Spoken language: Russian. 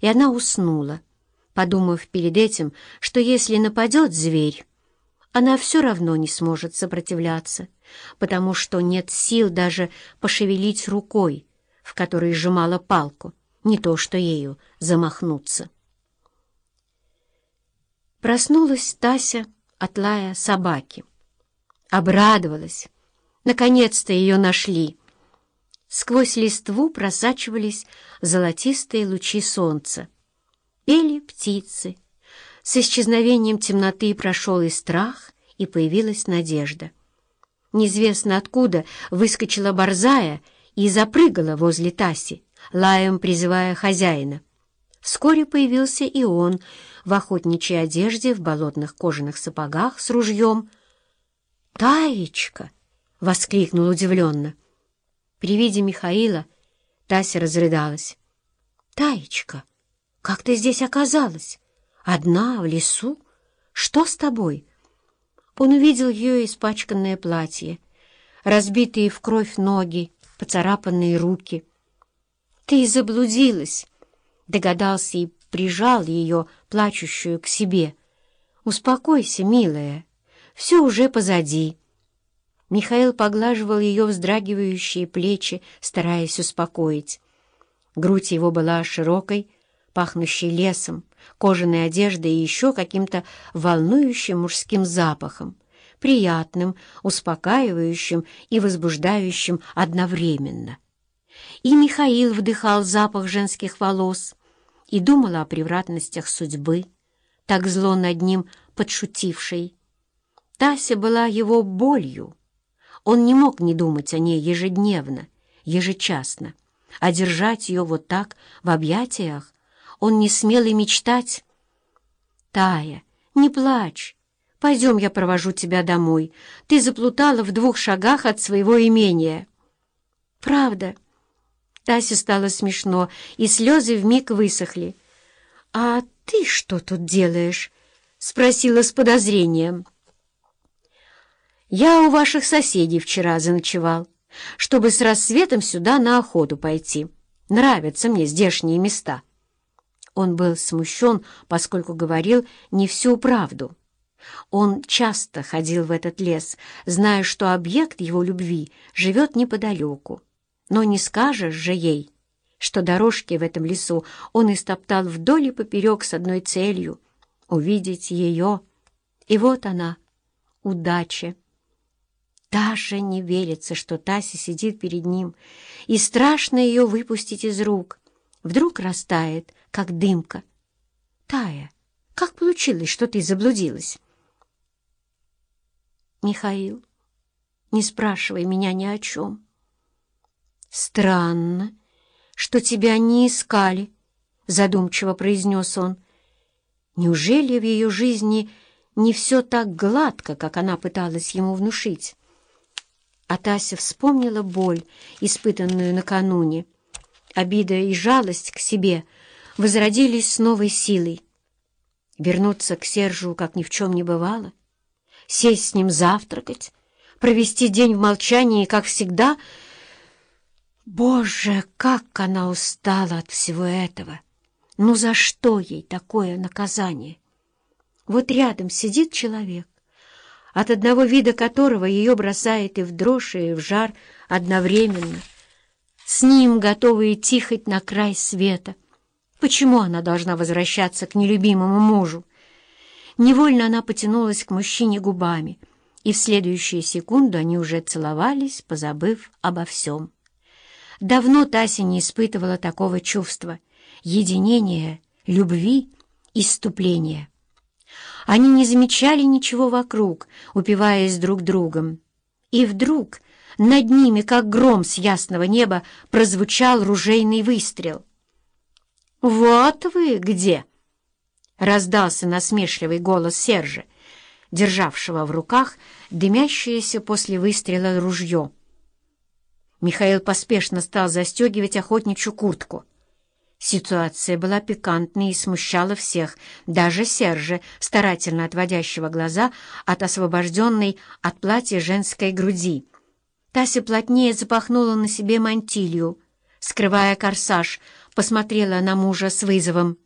и она уснула, подумав перед этим, что если нападет зверь, она все равно не сможет сопротивляться, потому что нет сил даже пошевелить рукой, в которой сжимала палку, не то что ею замахнуться. Проснулась Тася от лая собаки. Обрадовалась. Наконец-то ее нашли. Сквозь листву просачивались золотистые лучи солнца. Пели птицы. С исчезновением темноты прошел и страх, и появилась надежда. Неизвестно откуда выскочила борзая и запрыгала возле Таси, лаем призывая хозяина. Вскоре появился и он в охотничьей одежде, в болотных кожаных сапогах с ружьем. «Таечка!» — воскликнул удивленно. При виде Михаила Тася разрыдалась. «Таечка, как ты здесь оказалась? Одна, в лесу? Что с тобой?» Он увидел ее испачканное платье, разбитые в кровь ноги, поцарапанные руки. «Ты заблудилась!» Догадался и прижал ее, плачущую, к себе. «Успокойся, милая, все уже позади». Михаил поглаживал ее вздрагивающие плечи, стараясь успокоить. Грудь его была широкой, пахнущей лесом, кожаной одеждой и еще каким-то волнующим мужским запахом, приятным, успокаивающим и возбуждающим одновременно. И Михаил вдыхал запах женских волос, и думала о превратностях судьбы, так зло над ним подшутившей. Тася была его болью. Он не мог не думать о ней ежедневно, ежечасно, а держать ее вот так в объятиях он не смел и мечтать. «Тая, не плачь. Пойдем, я провожу тебя домой. Ты заплутала в двух шагах от своего имения». «Правда?» Тасе стало смешно, и слезы вмиг высохли. «А ты что тут делаешь?» — спросила с подозрением. «Я у ваших соседей вчера заночевал, чтобы с рассветом сюда на охоту пойти. Нравятся мне здешние места». Он был смущен, поскольку говорил не всю правду. Он часто ходил в этот лес, зная, что объект его любви живет неподалеку. Но не скажешь же ей, что дорожки в этом лесу он истоптал вдоль и поперек с одной целью — увидеть ее. И вот она, удача. Даже не верится, что Тася сидит перед ним, и страшно ее выпустить из рук. Вдруг растает, как дымка. Тая, как получилось, что ты заблудилась? Михаил, не спрашивай меня ни о чем. «Странно, что тебя не искали», — задумчиво произнес он. «Неужели в ее жизни не все так гладко, как она пыталась ему внушить?» А Тася вспомнила боль, испытанную накануне. Обида и жалость к себе возродились с новой силой. Вернуться к Сержу, как ни в чем не бывало, сесть с ним завтракать, провести день в молчании, как всегда — Боже, как она устала от всего этого! Ну за что ей такое наказание? Вот рядом сидит человек, от одного вида которого ее бросает и в дрожь, и в жар одновременно. С ним готова идти хоть на край света. Почему она должна возвращаться к нелюбимому мужу? Невольно она потянулась к мужчине губами, и в следующую секунду они уже целовались, позабыв обо всем. Давно Тася не испытывала такого чувства — единения, любви, иступления. Они не замечали ничего вокруг, упиваясь друг другом. И вдруг над ними, как гром с ясного неба, прозвучал ружейный выстрел. «Вот вы где!» — раздался насмешливый голос Сержа, державшего в руках дымящееся после выстрела ружье. Михаил поспешно стал застегивать охотничью куртку. Ситуация была пикантной и смущала всех, даже Сержа, старательно отводящего глаза от освобожденной от платья женской груди. Тася плотнее запахнула на себе мантилью, скрывая корсаж, посмотрела на мужа с вызовом.